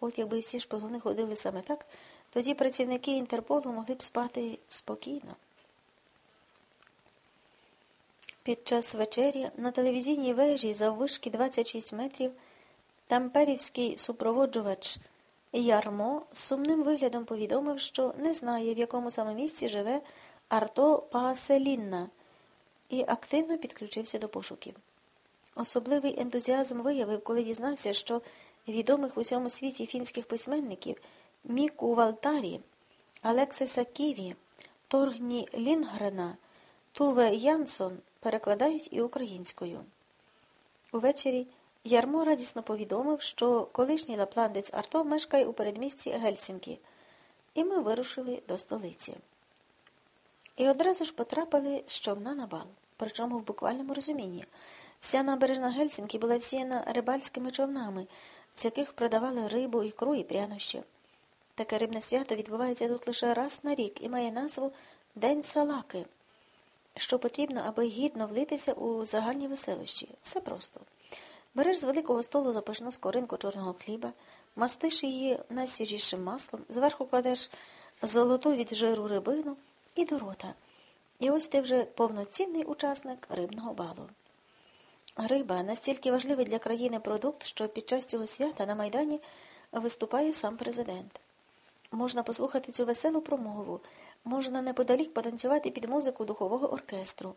От якби всі шпигуни ходили саме так, тоді працівники Інтерполу могли б спати спокійно. Під час вечері на телевізійній вежі заввишки 26 метрів тамперівський супроводжувач Ярмо з сумним виглядом повідомив, що не знає, в якому саме місці живе Арто Пааселінна, і активно підключився до пошуків. Особливий ентузіазм виявив, коли дізнався, що відомих в усьому світі фінських письменників Міку Валтарі, Алексиса Ківі, Торгні Лінгрена, Туве Янсон перекладають і українською. Увечері Ярмо радісно повідомив, що колишній лапландець Арто мешкає у передмісті Гельсінкі, і ми вирушили до столиці. І одразу ж потрапили з човна на бал, причому в буквальному розумінні. Вся набережна Гельсінкі була всіяна рибальськими човнами, з яких продавали рибу, ікру і прянощі. Таке рибне свято відбувається тут лише раз на рік і має назву День Салаки, що потрібно, аби гідно влитися у загальні веселощі. Все просто. Береш з великого столу запашну скоринку чорного хліба, мастиш її найсвіжішим маслом, зверху кладеш золоту від жиру рибину і до рота. І ось ти вже повноцінний учасник рибного балу. Риба настільки важливий для країни продукт, що під час цього свята на Майдані виступає сам президент. Можна послухати цю веселу промову, можна неподалік потанцювати під музику духового оркестру,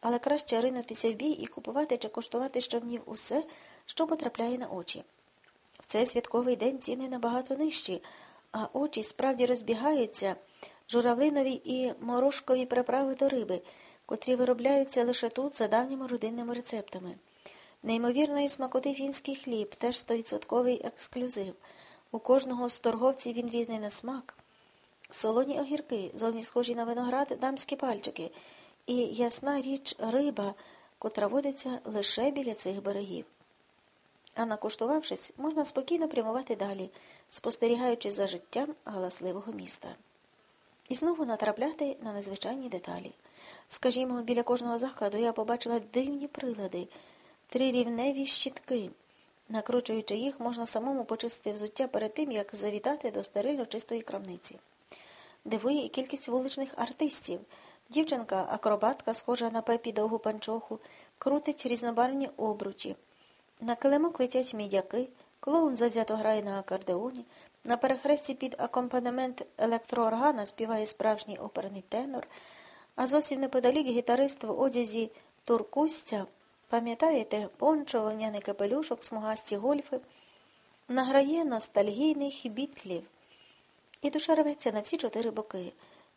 але краще ринутися в бій і купувати чи коштувати щовнів усе, що потрапляє на очі. В цей святковий день ціни набагато нижчі, а очі справді розбігаються журавлинові і морошкові приправи до риби, котрі виробляються лише тут за давніми родинними рецептами. Неймовірної смакоти фінський хліб, теж стовідсотковий ексклюзив. У кожного з торговців він різний на смак. Солоні огірки, зовні схожі на виноград, дамські пальчики, і ясна річ риба, котра водиться лише біля цих берегів. А накуштувавшись, можна спокійно прямувати далі, спостерігаючи за життям галасливого міста. І знову натрапляти на незвичайні деталі. Скажімо, біля кожного закладу я побачила дивні прилади, трирівневі щітки. Накручуючи їх, можна самому почистити взуття перед тим, як завітати до стерильно чистої крамниці. Дивує і кількість вуличних артистів. Дівчинка-акробатка, схожа на Пеппі Довгупанчоху, крутить різнобарвні обручі. На килимок летять мідяки, клоун завзято грає на акордеоні, на перехресті під акомпанемент електрооргана співає справжній оперний тенор, а зовсім неподалік гітарист в одязі туркустя, пам'ятаєте, пончо, вогняний капелюшок, смугасті гольфи, награє ностальгійних бітлів. І душа рветься на всі чотири боки.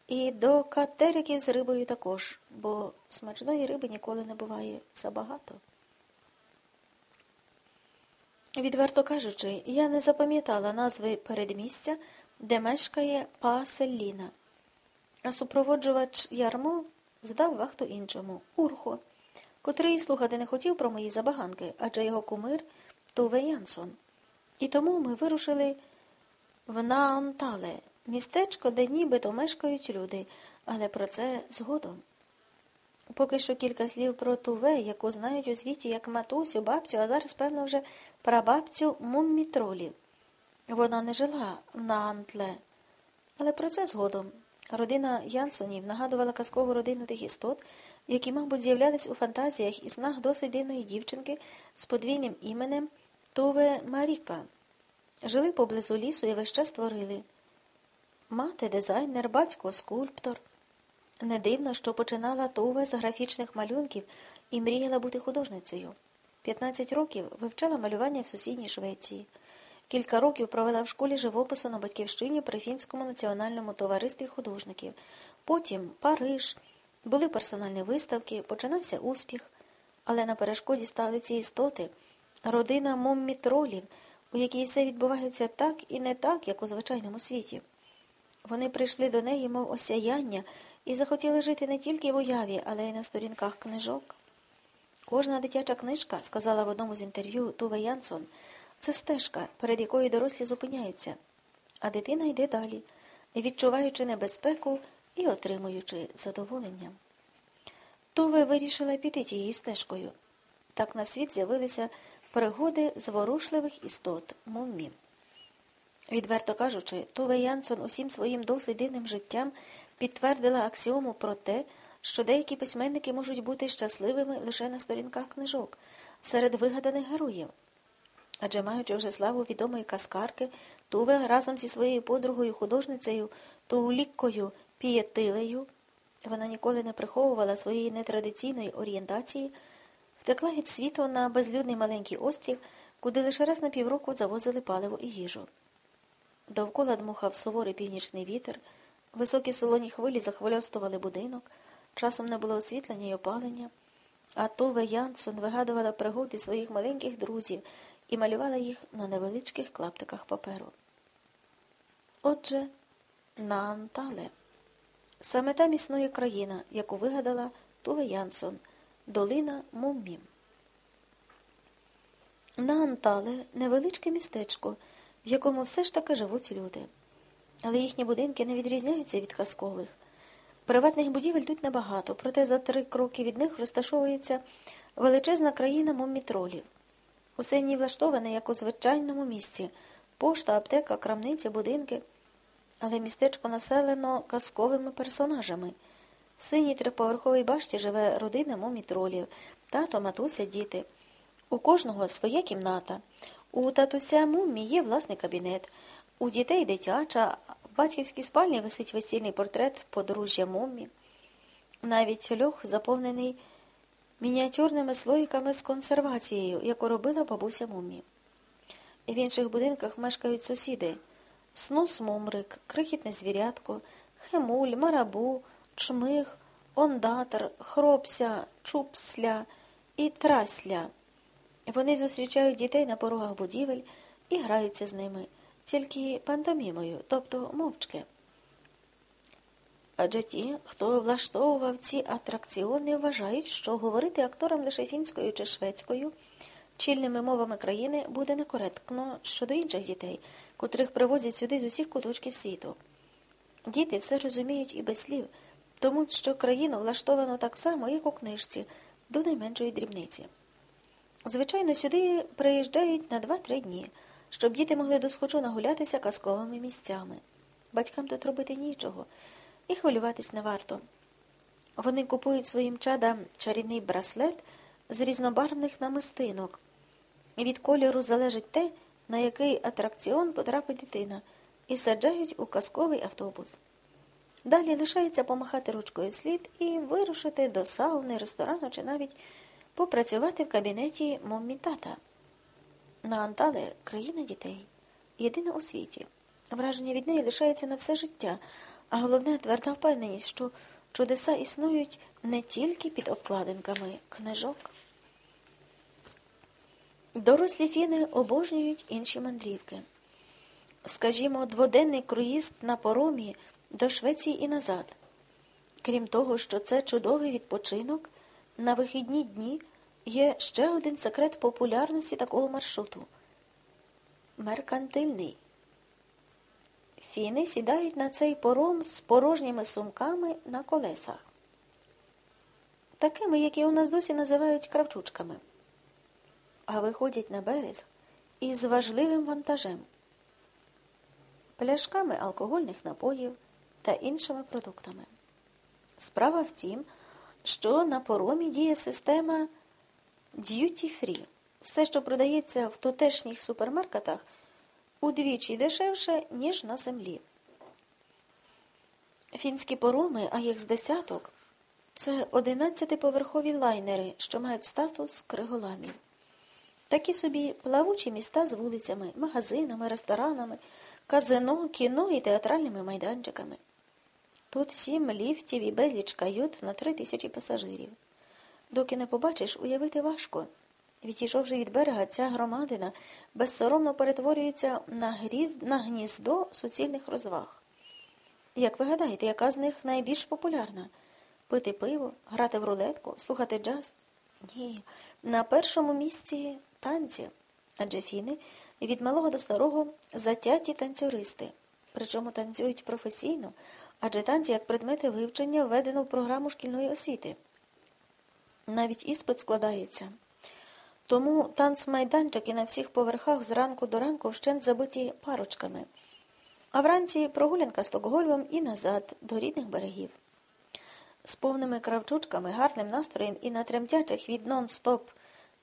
І до катериків з рибою також, бо смачної риби ніколи не буває забагато. Відверто кажучи, я не запам'ятала назви передмістя, де мешкає Пааселліна. А супроводжувач ярмо здав вахту іншому Урхо, котрий слухати не хотів про мої забаганки, адже його кумир Туве Янсон. І тому ми вирушили в Наантале, містечко, де нібито мешкають люди, але про це згодом. Поки що кілька слів про Туве, яку знають у світі як матусю, бабцю, а зараз, певно, вже прабабцю муммітролів. Вона не жила на Антле, але про це згодом. Родина Янсонів нагадувала казкову родину тих істот, які, мабуть, з'являлись у фантазіях і снах досить дивної дівчинки з подвійним іменем Туве Маріка. Жили поблизу лісу і весь час творили. Мати дизайнер, батько скульптор. Не дивно, що починала Туве з графічних малюнків і мріяла бути художницею. 15 років вивчала малювання в сусідній Швеції. Кілька років провела в школі живопису на батьківщині при Фінському національному товаристві художників. Потім Париж, були персональні виставки, починався успіх. Але на перешкоді стали ці істоти, родина моммітролів, у якій все відбувається так і не так, як у звичайному світі. Вони прийшли до неї, мов осяяння, і захотіли жити не тільки в уяві, але й на сторінках книжок. Кожна дитяча книжка, сказала в одному з інтерв'ю Туве Янсон, це стежка, перед якою дорослі зупиняються, а дитина йде далі, відчуваючи небезпеку і отримуючи задоволення. Туве вирішила піти тією стежкою. Так на світ з'явилися пригоди зворушливих істот муммі. Відверто кажучи, Туве Янсон усім своїм досить дивним життям підтвердила аксіому про те, що деякі письменники можуть бути щасливими лише на сторінках книжок, серед вигаданих героїв. Адже маючи вже славу відомої каскарки, Туве разом зі своєю подругою художницею Тууліккою Пієтилею, вона ніколи не приховувала своєї нетрадиційної орієнтації, втекла від світу на безлюдний маленький острів, куди лише раз на півроку завозили паливо і їжу. Довкола дмухав суворий північний вітер, високі солоні хвилі захвильостували будинок, часом не було освітлення й опалення, а Тове Янсон вигадувала пригоди своїх маленьких друзів і малювала їх на невеличких клаптиках паперу. Отже, Наантале. Саме там існує країна, яку вигадала Туве Янсон, долина Муммім. Наантале невеличке містечко, в якому все ж таки живуть люди. Але їхні будинки не відрізняються від казкових. Приватних будівель тут небагато, проте за три кроки від них розташовується величезна країна моммітролів. Усе в ній влаштоване, як у звичайному місці пошта, аптека, крамниця, будинки. Але містечко населено казковими персонажами. В синій триповерховій башті живе родина момітролів, тато, матуся, діти. У кожного своя кімната. У татуся мумі є власний кабінет, у дітей дитяча, в батьківській спальні висить весільний портрет подружжя мумі. Навіть льох заповнений мініатюрними слоїками з консервацією, яку робила бабуся мумі. В інших будинках мешкають сусіди снус мумрик, крихітне звірятко, хемуль, марабу, чмих, ондатер, хропся, чупсля і трасля. Вони зустрічають дітей на порогах будівель і граються з ними, тільки пантомімою, тобто мовчки. Адже ті, хто влаштовував ці атракціони, вважають, що говорити акторам лише фінською чи шведською, чільними мовами країни буде некоректно щодо інших дітей, котрих привозять сюди з усіх куточків світу. Діти все розуміють і без слів, тому що країну влаштовано так само, як у книжці, до найменшої дрібниці. Звичайно, сюди приїжджають на 2-3 дні, щоб діти могли досхочу нагулятися казковими місцями. Батькам тут робити нічого, і хвилюватись не варто. Вони купують своїм чадам чарівний браслет з різнобарвних намистинок. Від кольору залежить те, на який атракціон потрапить дитина, і саджають у казковий автобус. Далі лишається помахати ручкою вслід і вирушити до сауни, ресторану чи навіть попрацювати в кабінеті моммі тата. На Антале країна дітей, єдина у світі. Враження від неї лишається на все життя, а головне тверда впевненість, що чудеса існують не тільки під обкладинками книжок. Дорослі фіни обожнюють інші мандрівки. Скажімо, дводенний круїз на поромі до Швеції і назад. Крім того, що це чудовий відпочинок, на вихідні дні є ще один секрет популярності такого маршруту меркантильний. Фіни сідають на цей пором з порожніми сумками на колесах, такими, які у нас досі називають кравчучками а виходять на берег із важливим вантажем, пляшками алкогольних напоїв та іншими продуктами. Справа в тім, що на поромі діє система Duty Free. Все, що продається в тутешніх супермаркетах, удвічі дешевше, ніж на землі. Фінські пороми, а їх з десяток, це 11-поверхові лайнери, що мають статус криголамів. Такі собі плавучі міста з вулицями, магазинами, ресторанами, казино, кіно і театральними майданчиками. Тут сім ліфтів і безліч кают на три тисячі пасажирів. Доки не побачиш, уявити важко. Відійшовши від берега, ця громадина безсоромно перетворюється на, гріз... на гніздо суцільних розваг. Як ви гадаєте, яка з них найбільш популярна? Пити пиво, грати в рулетку, слухати джаз? Ні, на першому місці танці, адже фіни від малого до старого затяті танцюристи, причому танцюють професійно, адже танці як предмети вивчення введено в програму шкільної освіти. Навіть іспит складається. Тому танцмайданчики на всіх поверхах зранку до ранку вщент забиті парочками. А вранці прогулянка Стокгольмом і назад, до рідних берегів. З повними кравчучками, гарним настроєм і на тремтячих від нон-стоп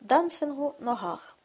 дансингу ногах.